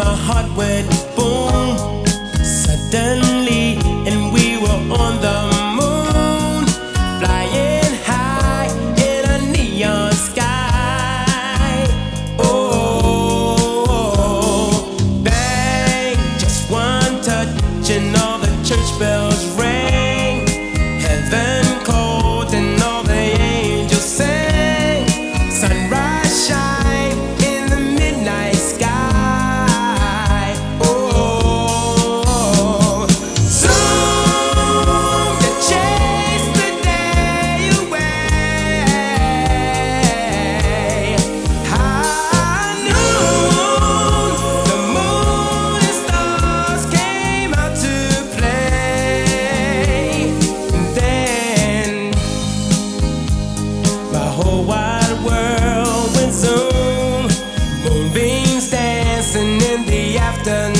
my heart went boom suddenly, and we were on the moon, flying high in a neon sky. Oh, bang! Just one touch and. kalpten